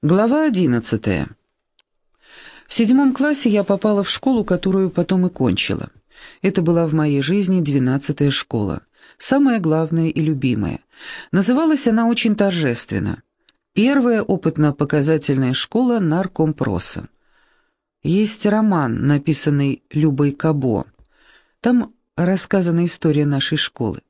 Глава одиннадцатая. В седьмом классе я попала в школу, которую потом и кончила. Это была в моей жизни двенадцатая школа, самая главная и любимая. Называлась она очень торжественно. Первая опытно-показательная школа наркомпроса. Есть роман, написанный Любой Кабо. Там рассказана история нашей школы.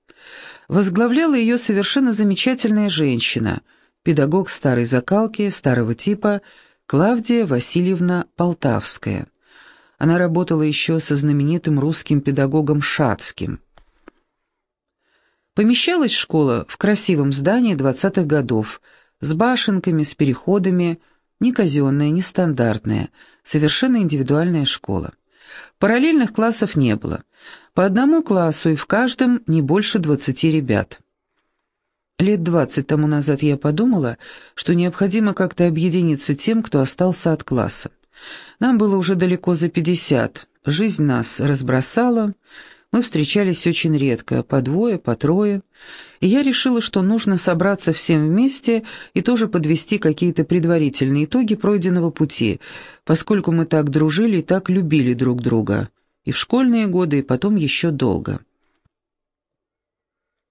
Возглавляла ее совершенно замечательная женщина – педагог старой закалки, старого типа, Клавдия Васильевна Полтавская. Она работала еще со знаменитым русским педагогом Шацким. Помещалась школа в красивом здании 20-х годов, с башенками, с переходами, не казенная, не стандартная, совершенно индивидуальная школа. Параллельных классов не было. По одному классу и в каждом не больше 20 ребят. Лет двадцать тому назад я подумала, что необходимо как-то объединиться тем, кто остался от класса. Нам было уже далеко за пятьдесят, жизнь нас разбросала, мы встречались очень редко, по двое, по трое, и я решила, что нужно собраться всем вместе и тоже подвести какие-то предварительные итоги пройденного пути, поскольку мы так дружили и так любили друг друга, и в школьные годы, и потом еще долго.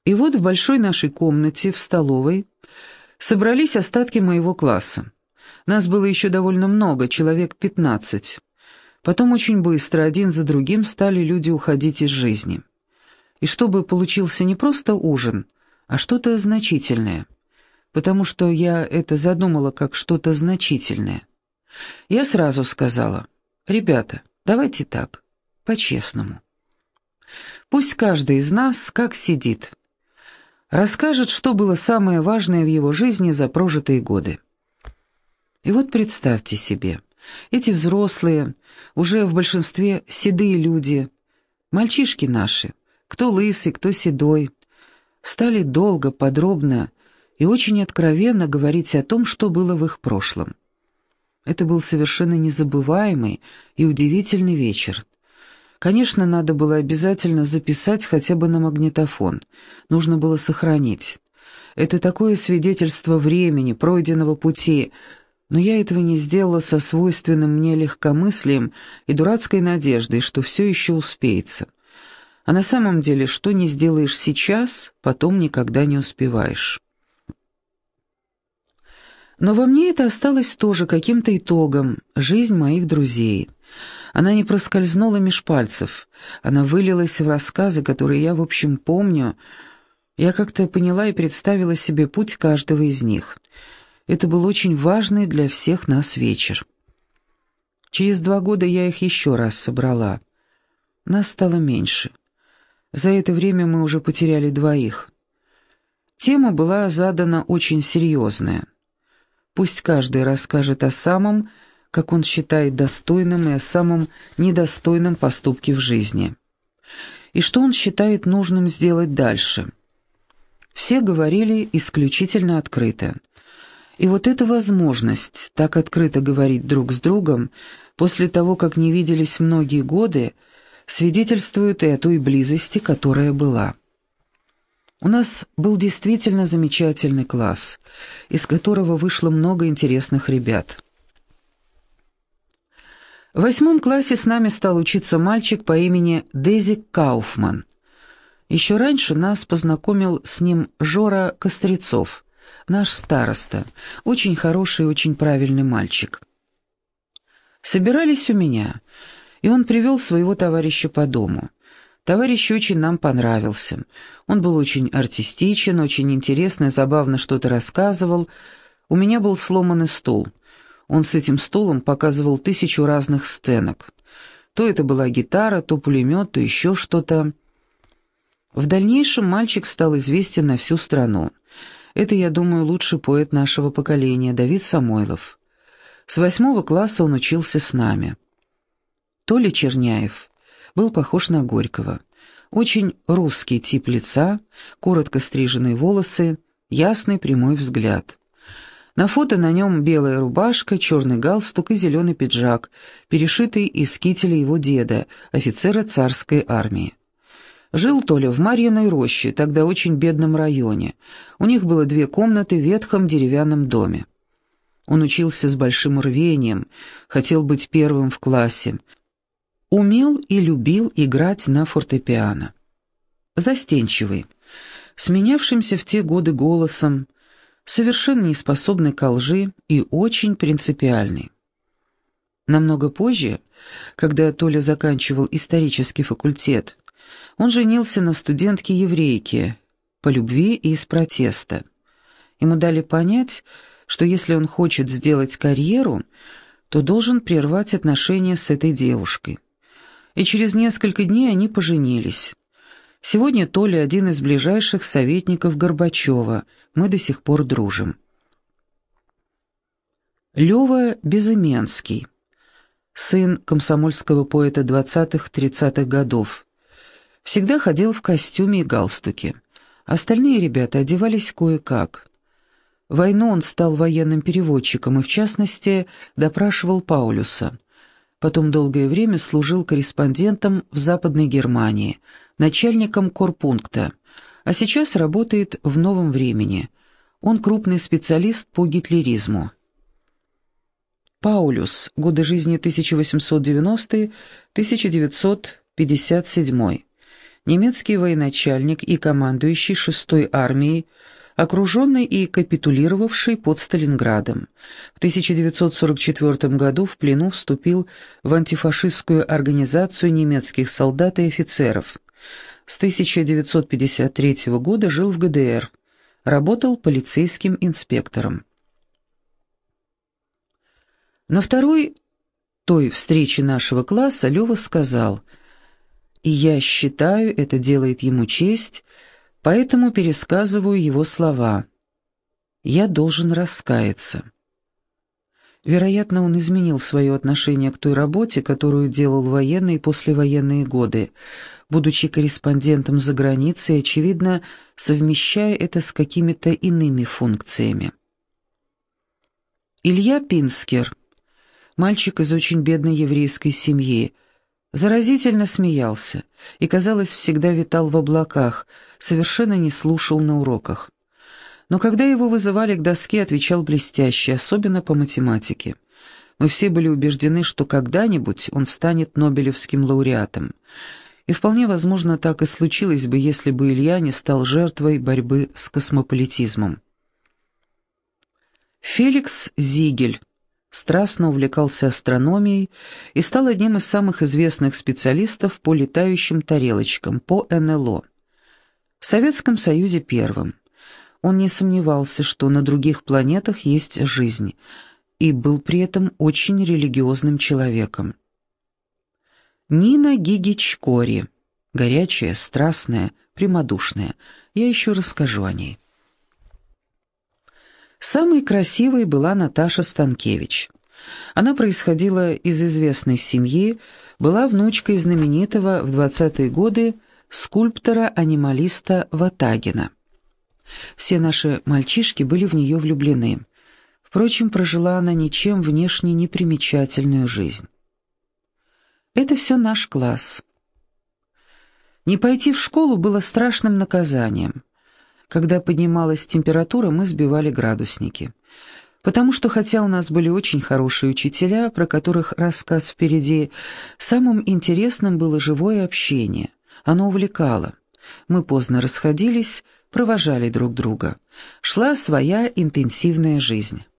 И вот в большой нашей комнате, в столовой, собрались остатки моего класса. Нас было еще довольно много, человек пятнадцать. Потом очень быстро, один за другим, стали люди уходить из жизни. И чтобы получился не просто ужин, а что-то значительное. Потому что я это задумала как что-то значительное. Я сразу сказала, «Ребята, давайте так, по-честному. Пусть каждый из нас как сидит, расскажет, что было самое важное в его жизни за прожитые годы. И вот представьте себе, эти взрослые, уже в большинстве седые люди, мальчишки наши, кто лысый, кто седой, стали долго, подробно и очень откровенно говорить о том, что было в их прошлом. Это был совершенно незабываемый и удивительный вечер, Конечно, надо было обязательно записать хотя бы на магнитофон. Нужно было сохранить. Это такое свидетельство времени, пройденного пути, но я этого не сделала со свойственным мне легкомыслием и дурацкой надеждой, что все еще успеется. А на самом деле, что не сделаешь сейчас, потом никогда не успеваешь. Но во мне это осталось тоже каким-то итогом, жизнь моих друзей. Она не проскользнула меж пальцев, она вылилась в рассказы, которые я, в общем, помню. Я как-то поняла и представила себе путь каждого из них. Это был очень важный для всех нас вечер. Через два года я их еще раз собрала. Нас стало меньше. За это время мы уже потеряли двоих. Тема была задана очень серьезная — Пусть каждый расскажет о самом, как он считает достойным, и о самом недостойном поступке в жизни. И что он считает нужным сделать дальше. Все говорили исключительно открыто. И вот эта возможность так открыто говорить друг с другом, после того, как не виделись многие годы, свидетельствует и о той близости, которая была. У нас был действительно замечательный класс, из которого вышло много интересных ребят. В восьмом классе с нами стал учиться мальчик по имени Дези Кауфман. Еще раньше нас познакомил с ним Жора Кострецов, наш староста, очень хороший и очень правильный мальчик. Собирались у меня, и он привел своего товарища по дому. Товарищ очень нам понравился. Он был очень артистичен, очень интересно и забавно что-то рассказывал. У меня был сломанный стул. Он с этим стулом показывал тысячу разных сценок. То это была гитара, то пулемет, то еще что-то. В дальнейшем мальчик стал известен на всю страну. Это, я думаю, лучший поэт нашего поколения, Давид Самойлов. С восьмого класса он учился с нами. Толя Черняев был похож на Горького. Очень русский тип лица, коротко стриженные волосы, ясный прямой взгляд. На фото на нем белая рубашка, черный галстук и зеленый пиджак, перешитый из кителя его деда, офицера царской армии. Жил Толя в Марьиной роще, тогда очень бедном районе. У них было две комнаты в ветхом деревянном доме. Он учился с большим рвением, хотел быть первым в классе, умел и любил играть на фортепиано. Застенчивый, сменявшимся в те годы голосом, совершенно неспособный к лжи и очень принципиальный. Намного позже, когда Толя заканчивал исторический факультет, он женился на студентке-еврейке по любви и из протеста. Ему дали понять, что если он хочет сделать карьеру, то должен прервать отношения с этой девушкой. И через несколько дней они поженились. Сегодня Толя один из ближайших советников Горбачева, мы до сих пор дружим. Лёва Безыменский сын комсомольского поэта 20-30-х годов. Всегда ходил в костюме и галстуке. Остальные ребята одевались кое-как. Войну он стал военным переводчиком и, в частности, допрашивал Паулюса. Потом долгое время служил корреспондентом в Западной Германии, начальником корпункта, а сейчас работает в «Новом времени». Он крупный специалист по гитлеризму. Паулюс. Годы жизни 1890-1957. Немецкий военачальник и командующий 6-й армией, окруженный и капитулировавший под Сталинградом. В 1944 году в плену вступил в антифашистскую организацию немецких солдат и офицеров. С 1953 года жил в ГДР, работал полицейским инспектором. На второй той встрече нашего класса Лёва сказал, «И я считаю, это делает ему честь, поэтому пересказываю его слова. Я должен раскаяться». Вероятно, он изменил свое отношение к той работе, которую делал военные и послевоенные годы, будучи корреспондентом за границей, очевидно, совмещая это с какими-то иными функциями. Илья Пинскер – мальчик из очень бедной еврейской семьи, заразительно смеялся и, казалось, всегда витал в облаках, совершенно не слушал на уроках. Но когда его вызывали к доске, отвечал блестяще, особенно по математике. Мы все были убеждены, что когда-нибудь он станет Нобелевским лауреатом. И вполне возможно, так и случилось бы, если бы Илья не стал жертвой борьбы с космополитизмом. Феликс Зигель страстно увлекался астрономией и стал одним из самых известных специалистов по летающим тарелочкам, по НЛО. В Советском Союзе первым. Он не сомневался, что на других планетах есть жизнь, и был при этом очень религиозным человеком. Нина Гигичкори. Горячая, страстная, прямодушная. Я еще расскажу о ней. Самой красивой была Наташа Станкевич. Она происходила из известной семьи, была внучкой знаменитого в 20-е годы скульптора-анималиста Ватагина. Все наши мальчишки были в нее влюблены. Впрочем, прожила она ничем внешне не примечательную жизнь. Это все наш класс. Не пойти в школу было страшным наказанием. Когда поднималась температура, мы сбивали градусники. Потому что, хотя у нас были очень хорошие учителя, про которых рассказ впереди, самым интересным было живое общение. Оно увлекало. Мы поздно расходились, провожали друг друга. Шла своя интенсивная жизнь.